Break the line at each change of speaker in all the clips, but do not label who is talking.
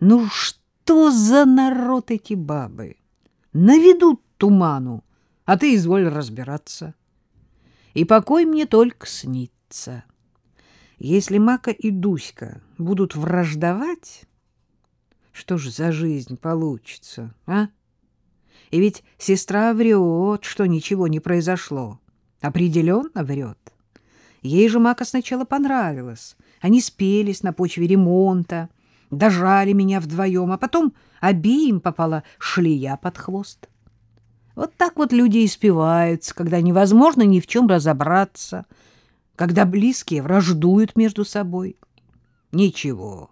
Ну что за народ эти бабы? Наведут туману, а ты изволь разбираться. И покой мне только снится. Если Мака и Дуська будут враждовать, что ж за жизнь получится, а? И ведь сестра врет, что ничего не произошло. Определенно врет. Ей же Мака сначала понравилось. Они спелись на почве ремонта, дожали меня вдвоем, а потом обеим попала шлея под хвост. Вот так вот люди испиваются, когда невозможно ни в чем разобраться, когда близкие враждуют между собой. Ничего,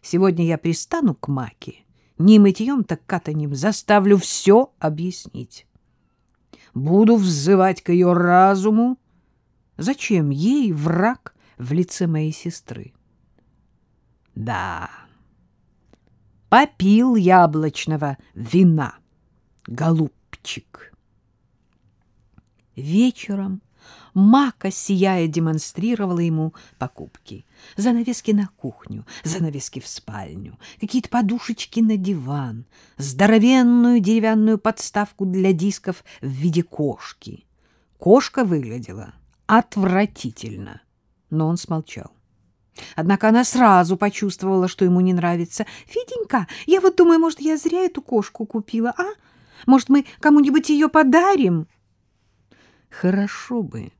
сегодня я пристану к Маке, не мытьем, так катанем заставлю все объяснить. Буду взывать к ее разуму. Зачем ей враг в лице моей сестры? Да, попил яблочного вина, голубчик. Вечером Мака, сияя, демонстрировала ему покупки. Занавески на кухню, занавески в спальню, какие-то подушечки на диван, здоровенную деревянную подставку для дисков в виде кошки. Кошка выглядела отвратительно, но он смолчал. Однако она сразу почувствовала, что ему не нравится. — Феденька, я вот думаю, может, я зря эту кошку купила, а? Может, мы кому-нибудь ее подарим? — Хорошо бы,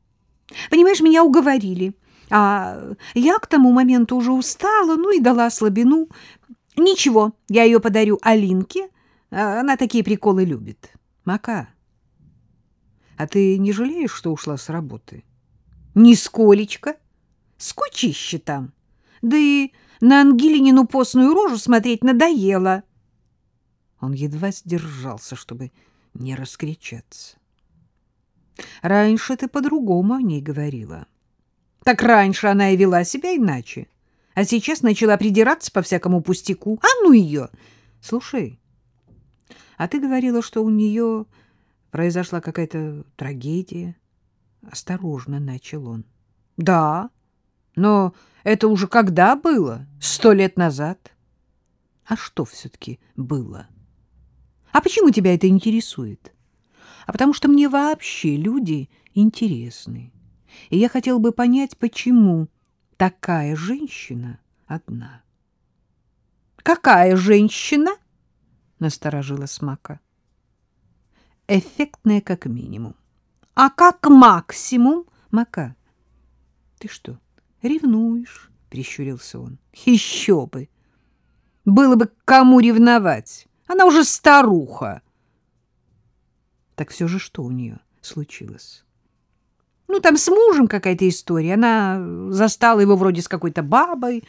Понимаешь, меня уговорили. А я к тому моменту уже устала, ну и дала слабину. Ничего, я ее подарю Алинке. Она такие приколы любит. Мака, а ты не жалеешь, что ушла с работы? Нисколечко. Скучище там. Да и на Ангелинину постную рожу смотреть надоело. Он едва сдержался, чтобы не раскричаться. Раньше ты по-другому о ней говорила. Так раньше она и вела себя иначе. А сейчас начала придираться по всякому пустяку. А ну ее! Слушай, а ты говорила, что у нее произошла какая-то трагедия. Осторожно начал он. Да, но это уже когда было? Сто лет назад. А что все-таки было? А почему тебя это интересует? а потому что мне вообще люди интересны. И я хотел бы понять, почему такая женщина одна. «Какая женщина?» — насторожила Смака. «Эффектная как минимум. А как максимум?» «Мака, ты что, ревнуешь?» — прищурился он. «Еще бы! Было бы кому ревновать. Она уже старуха». Так все же что у нее случилось? Ну, там с мужем какая-то история. Она застала его вроде с какой-то бабой,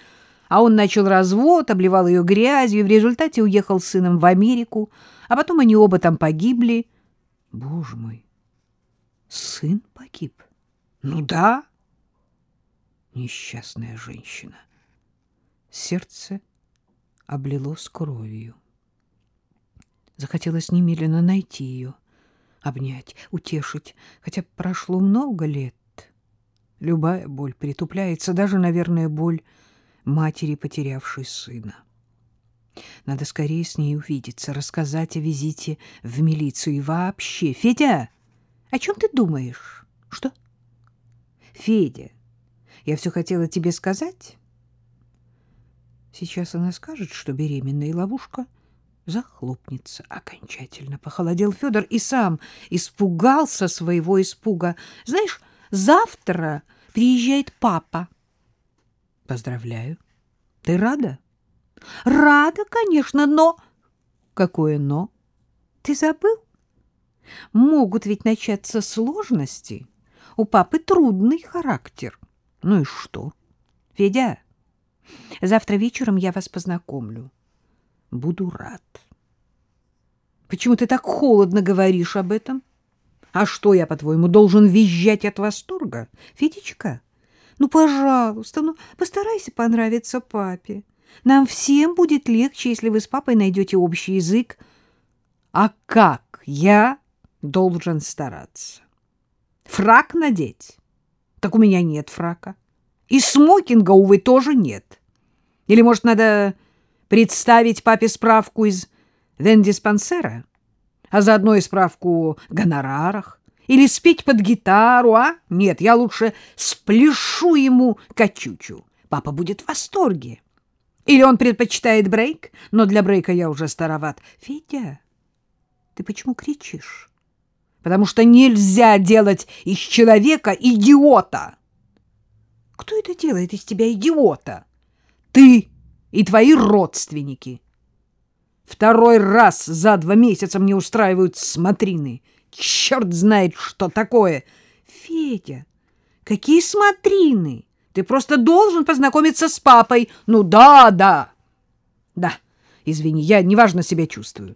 а он начал развод, обливал ее грязью, и в результате уехал с сыном в Америку, а потом они оба там погибли. Боже мой, сын погиб? Ну да. Несчастная женщина. Сердце облилось кровью. Захотелось немедленно найти ее обнять, утешить, хотя прошло много лет. Любая боль притупляется, даже, наверное, боль матери, потерявшей сына. Надо скорее с ней увидеться, рассказать о визите в милицию и вообще. Федя, о чем ты думаешь? Что? Федя, я все хотела тебе сказать. Сейчас она скажет, что беременная ловушка — захлопнется окончательно. Похолодел Федор и сам испугался своего испуга. Знаешь, завтра приезжает папа. Поздравляю. Ты рада? Рада, конечно, но... Какое но? Ты забыл? Могут ведь начаться сложности. У папы трудный характер. Ну и что? Федя, завтра вечером я вас познакомлю буду рад. Почему ты так холодно говоришь об этом? А что я, по-твоему, должен визжать от восторга? Федечка, ну, пожалуйста, ну, постарайся понравиться папе. Нам всем будет легче, если вы с папой найдете общий язык. А как я должен стараться? Фрак надеть? Так у меня нет фрака. И смокинга, увы, тоже нет. Или, может, надо Представить папе справку из вендиспансера, а заодно и справку о гонорарах? Или спеть под гитару, а? Нет, я лучше спляшу ему качучу. Папа будет в восторге. Или он предпочитает брейк, но для брейка я уже староват. Федя, ты почему кричишь? Потому что нельзя делать из человека идиота. Кто это делает из тебя идиота? Ты и твои родственники. Второй раз за два месяца мне устраивают смотрины. Черт знает, что такое. Федя, какие смотрины? Ты просто должен познакомиться с папой. Ну да, да. Да, извини, я неважно себя чувствую.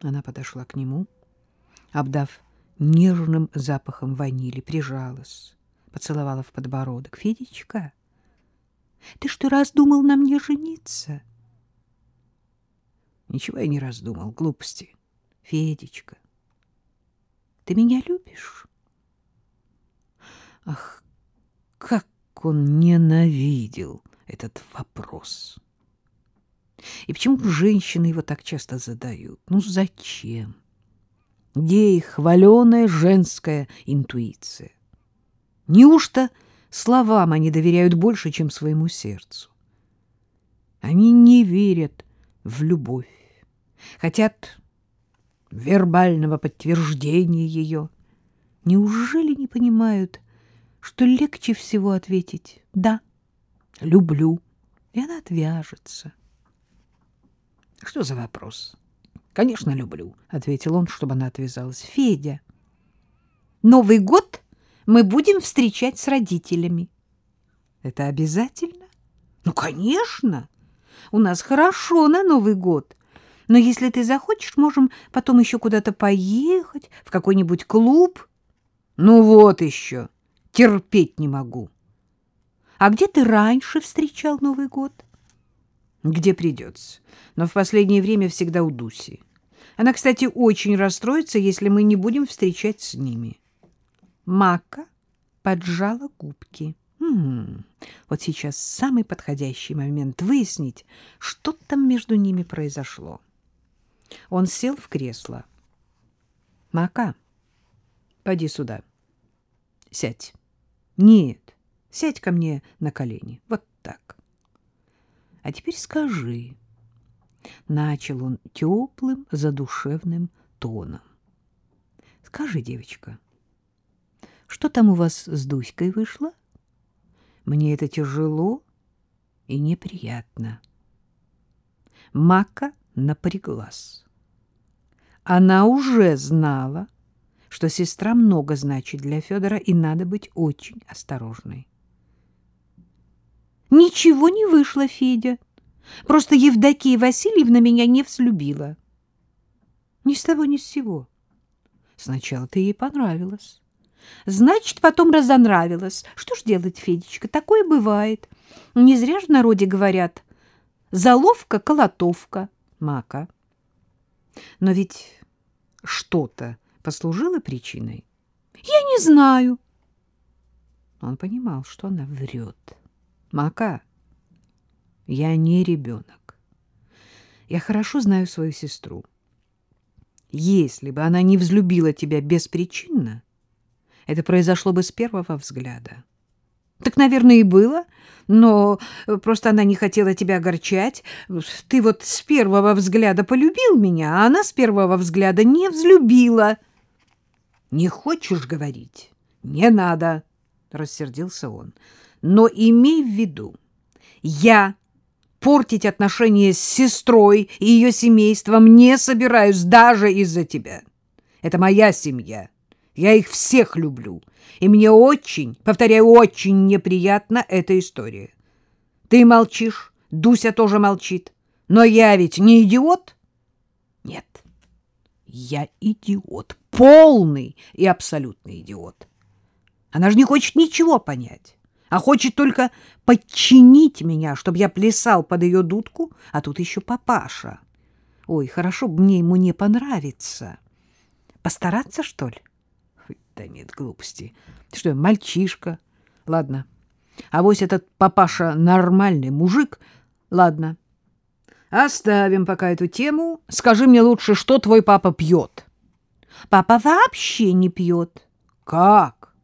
Она подошла к нему, обдав нежным запахом ванили, прижалась, поцеловала в подбородок. Федечка, ты что, раздумал на мне жениться? Ничего я не раздумал, глупости. Федечка, ты меня любишь? Ах, как он ненавидел этот вопрос! И почему женщины его так часто задают? Ну зачем? Их хваленая женская интуиция? Неужто словам они доверяют больше, чем своему сердцу? Они не верят в любовь, хотят вербального подтверждения ее. Неужели не понимают, что легче всего ответить «да, люблю», и она отвяжется. «Что за вопрос?» «Конечно, люблю», — ответил он, чтобы она отвязалась. «Федя, Новый год мы будем встречать с родителями». «Это обязательно?» «Ну, конечно! У нас хорошо на Новый год. Но если ты захочешь, можем потом еще куда-то поехать, в какой-нибудь клуб». «Ну вот еще!» Терпеть не могу. А где ты раньше встречал Новый год? Где придется. Но в последнее время всегда у Дуси. Она, кстати, очень расстроится, если мы не будем встречать с ними. Мака поджала губки. М-м, вот сейчас самый подходящий момент выяснить, что там между ними произошло. Он сел в кресло. Мака, поди сюда. Сядь. Нет, сядь ко мне на колени. Вот так. А теперь скажи. Начал он теплым, задушевным тоном. Скажи, девочка, что там у вас с Дуськой вышло? Мне это тяжело и неприятно. Мака напряглась. Она уже знала, что сестра много значит для Федора, и надо быть очень осторожной. Ничего не вышло, Федя. Просто Евдокия Васильевна меня не взлюбила. Ни с того, ни с сего. Сначала ты ей понравилась. Значит, потом разонравилась. Что ж делать, Федечка, такое бывает. Не зря же в народе говорят «заловка-колотовка, мака». Но ведь что-то послужило причиной? Я не знаю. Он понимал, что она врет. Мака, я не ребенок. Я хорошо знаю свою сестру. Если бы она не взлюбила тебя беспричинно, это произошло бы с первого взгляда. Так, наверное, и было, но просто она не хотела тебя огорчать. Ты вот с первого взгляда полюбил меня, а она с первого взгляда не взлюбила. — не хочешь говорить? Не надо, рассердился он. Но имей в виду, я портить отношения с сестрой и ее семейством не собираюсь даже из-за тебя. Это моя семья. Я их всех люблю. И мне очень, повторяю, очень неприятна эта история. Ты молчишь, Дуся тоже молчит. Но я ведь не идиот? Нет, я идиот, полный и абсолютный идиот. Она же не хочет ничего понять, а хочет только подчинить меня, чтобы я плясал под ее дудку, а тут еще папаша. Ой, хорошо бы мне ему не понравится. Постараться, что ли? Да нет, глупости. Ты что, мальчишка? Ладно. А вось этот папаша нормальный мужик, Ладно, оставим пока эту тему. Скажи мне лучше, что твой папа пьет?
Папа вообще не пьет.
Как?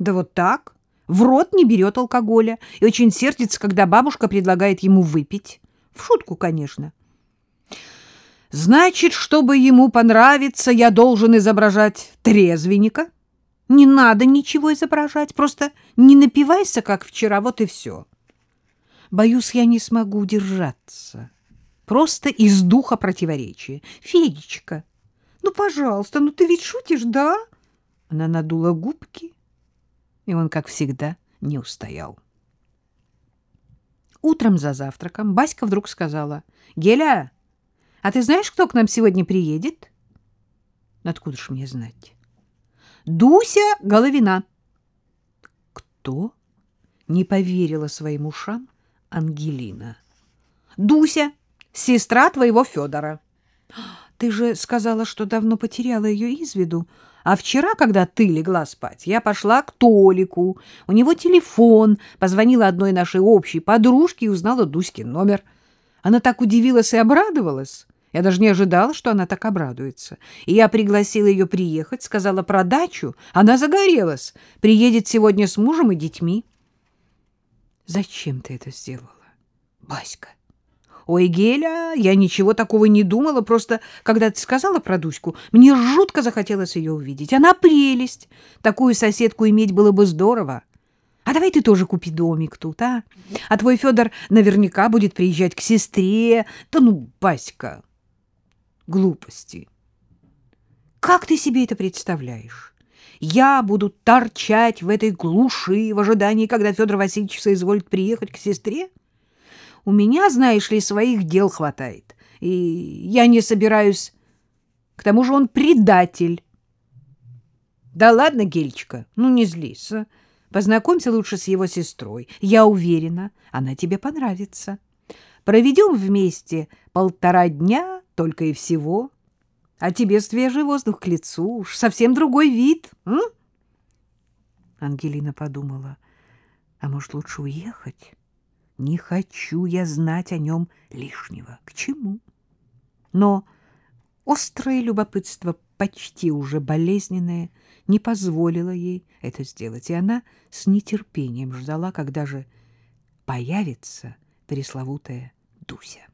Да вот так. В рот не берет алкоголя и очень сердится, когда бабушка предлагает ему выпить. В шутку, конечно.
Значит, чтобы ему понравиться, я должен изображать трезвенника?
Не надо ничего изображать, просто не напивайся, как вчера, вот и все.
Боюсь, я не смогу удержаться. Просто из духа противоречия.
Федечка, ну, пожалуйста, ну ты ведь шутишь, да?
Она надула губки, и он, как всегда, не устоял. Утром за завтраком Баська вдруг сказала, «Геля, а ты знаешь, кто к нам сегодня приедет?» «Откуда ж мне знать?» «Дуся Головина». «Кто?» — не поверила своим ушам Ангелина.
«Дуся, сестра твоего Федора».
«Ты же сказала, что давно потеряла ее из виду. А вчера, когда ты легла спать, я пошла к Толику. У него телефон. Позвонила одной нашей общей подружке и узнала Дуськин номер. Она так удивилась и обрадовалась. Я даже не ожидала, что она так обрадуется. И я пригласила ее приехать, сказала про дачу. Она загорелась. Приедет сегодня с мужем и детьми. Зачем ты это сделала, Баська? Ой, Геля, я ничего такого не думала, просто когда ты сказала про Дуську, мне жутко захотелось ее увидеть. Она прелесть. Такую соседку иметь было бы здорово. А давай ты тоже купи домик тут, а? А твой Федор наверняка будет приезжать к сестре. Да ну, Баська, глупости. Как ты себе это представляешь? Я буду торчать в этой глуши в ожидании, когда Федор Васильевич соизволит приехать к сестре? У меня, знаешь ли, своих дел хватает, и я не собираюсь... К тому же он предатель. Да ладно, Гельчика, ну не злись. А? Познакомься лучше с его сестрой. Я уверена, она тебе понравится. Проведем вместе полтора дня только и всего. А тебе свежий воздух к лицу, уж совсем другой вид. М? Ангелина подумала, а может, лучше уехать? Не хочу я знать о нем лишнего. К чему? Но острое любопытство, почти уже болезненное, не позволило ей это сделать, и она с нетерпением ждала, когда же появится пресловутая Дуся.